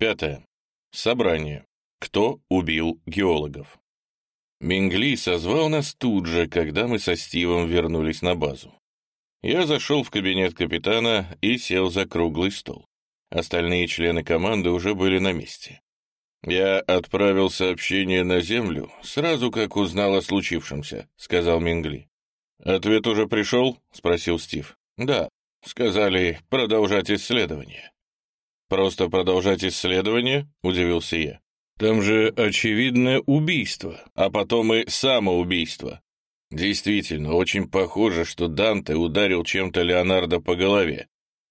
Пятое. Собрание. Кто убил геологов? Мингли созвал нас тут же, когда мы со Стивом вернулись на базу. Я зашел в кабинет капитана и сел за круглый стол. Остальные члены команды уже были на месте. «Я отправил сообщение на Землю сразу, как узнал о случившемся», — сказал Мингли. «Ответ уже пришел?» — спросил Стив. «Да. Сказали продолжать исследование». «Просто продолжать исследование?» — удивился я. «Там же очевидное убийство, а потом и самоубийство». Действительно, очень похоже, что Данте ударил чем-то Леонардо по голове.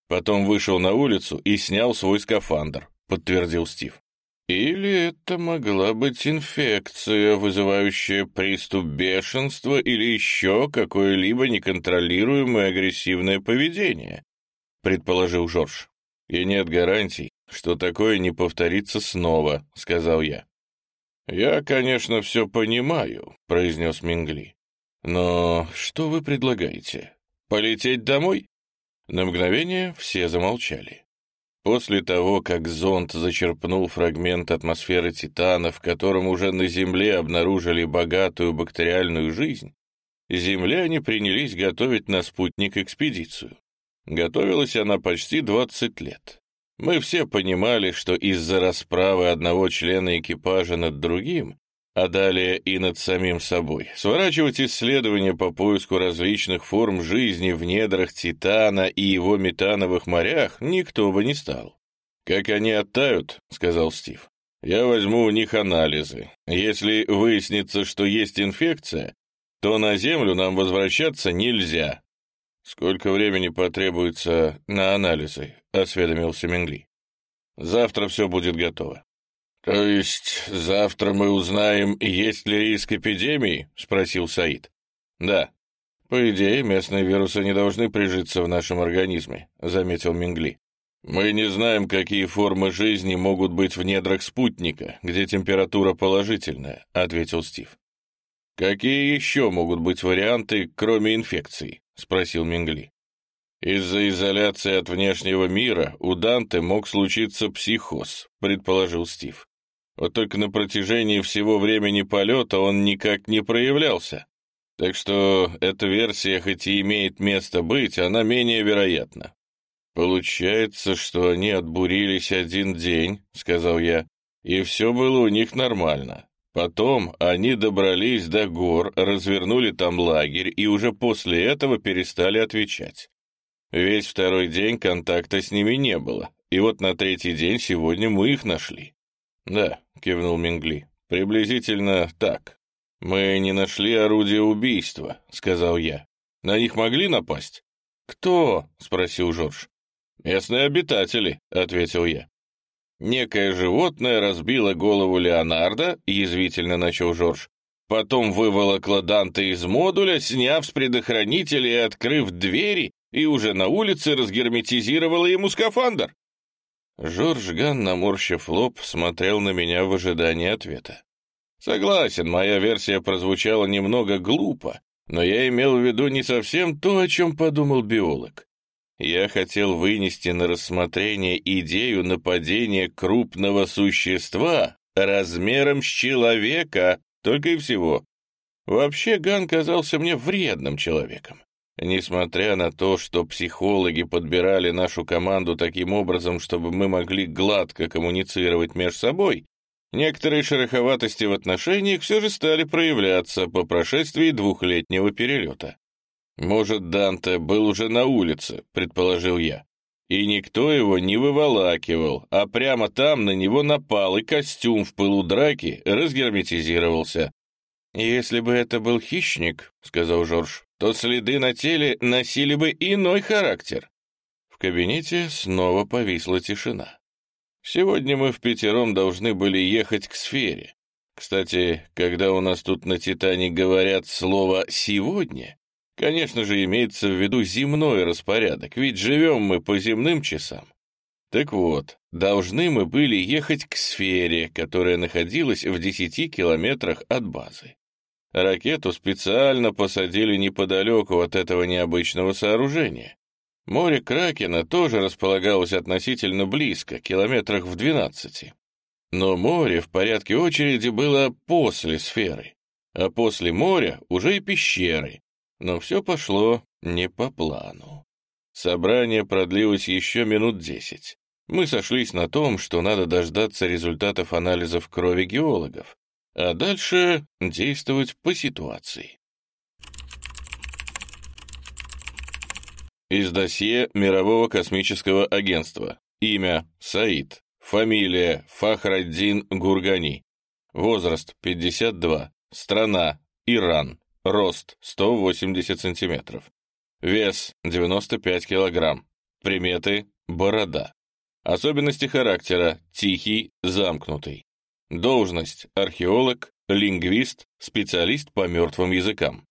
Потом вышел на улицу и снял свой скафандр, подтвердил Стив. Или это могла быть инфекция, вызывающая приступ бешенства или еще какое-либо неконтролируемое агрессивное поведение, предположил Жорж. И нет гарантий, что такое не повторится снова, сказал я. Я, конечно, все понимаю, произнес Мингли. Но что вы предлагаете? Полететь домой? На мгновение все замолчали. После того, как зонд зачерпнул фрагмент атмосферы Титана, в котором уже на Земле обнаружили богатую бактериальную жизнь, земляне принялись готовить на спутник экспедицию. Готовилась она почти 20 лет. Мы все понимали, что из-за расправы одного члена экипажа над другим а далее и над самим собой. Сворачивать исследования по поиску различных форм жизни в недрах Титана и его метановых морях никто бы не стал. «Как они оттают», — сказал Стив, — «я возьму у них анализы. Если выяснится, что есть инфекция, то на Землю нам возвращаться нельзя». «Сколько времени потребуется на анализы?» — осведомился Менгли. «Завтра все будет готово». «То есть завтра мы узнаем, есть ли риск эпидемии?» — спросил Саид. «Да. По идее, местные вирусы не должны прижиться в нашем организме», — заметил Мингли. «Мы не знаем, какие формы жизни могут быть в недрах спутника, где температура положительная», — ответил Стив. «Какие еще могут быть варианты, кроме инфекции?» — спросил Мингли. «Из-за изоляции от внешнего мира у Данте мог случиться психоз», — предположил Стив. Вот только на протяжении всего времени полета он никак не проявлялся. Так что эта версия, хоть и имеет место быть, она менее вероятна. «Получается, что они отбурились один день», — сказал я, — «и все было у них нормально. Потом они добрались до гор, развернули там лагерь и уже после этого перестали отвечать. Весь второй день контакта с ними не было, и вот на третий день сегодня мы их нашли. «Да», — кивнул Мингли, — «приблизительно так. Мы не нашли орудия убийства», — сказал я. «На них могли напасть?» «Кто?» — спросил Жорж. «Местные обитатели», — ответил я. «Некое животное разбило голову Леонардо», — язвительно начал Жорж. «Потом выволокло Данте из модуля, сняв с предохранителя и открыв двери, и уже на улице разгерметизировало ему скафандр». Жорж Ган, наморщив лоб, смотрел на меня в ожидании ответа. Согласен, моя версия прозвучала немного глупо, но я имел в виду не совсем то, о чем подумал биолог. Я хотел вынести на рассмотрение идею нападения крупного существа размером с человека, только и всего. Вообще Ган казался мне вредным человеком. Несмотря на то, что психологи подбирали нашу команду таким образом, чтобы мы могли гладко коммуницировать между собой, некоторые шероховатости в отношениях все же стали проявляться по прошествии двухлетнего перелета. «Может, Данте был уже на улице», — предположил я. И никто его не выволакивал, а прямо там на него напал, и костюм в пылу драки разгерметизировался. «Если бы это был хищник», — сказал Жорж, то следы на теле носили бы иной характер. В кабинете снова повисла тишина. Сегодня мы в пятером должны были ехать к сфере. Кстати, когда у нас тут на «Титане» говорят слово «сегодня», конечно же, имеется в виду земной распорядок, ведь живем мы по земным часам. Так вот, должны мы были ехать к сфере, которая находилась в десяти километрах от базы. Ракету специально посадили неподалеку от этого необычного сооружения. Море Кракена тоже располагалось относительно близко, километрах в 12. Но море в порядке очереди было после сферы, а после моря уже и пещеры. Но все пошло не по плану. Собрание продлилось еще минут десять. Мы сошлись на том, что надо дождаться результатов анализов крови геологов, а дальше действовать по ситуации. Из досье Мирового космического агентства. Имя – Саид. Фамилия – Фахраддин Гургани. Возраст – 52. Страна – Иран. Рост – 180 сантиметров. Вес – 95 килограмм. Приметы – борода. Особенности характера – тихий, замкнутый. Должность – археолог, лингвист, специалист по мертвым языкам.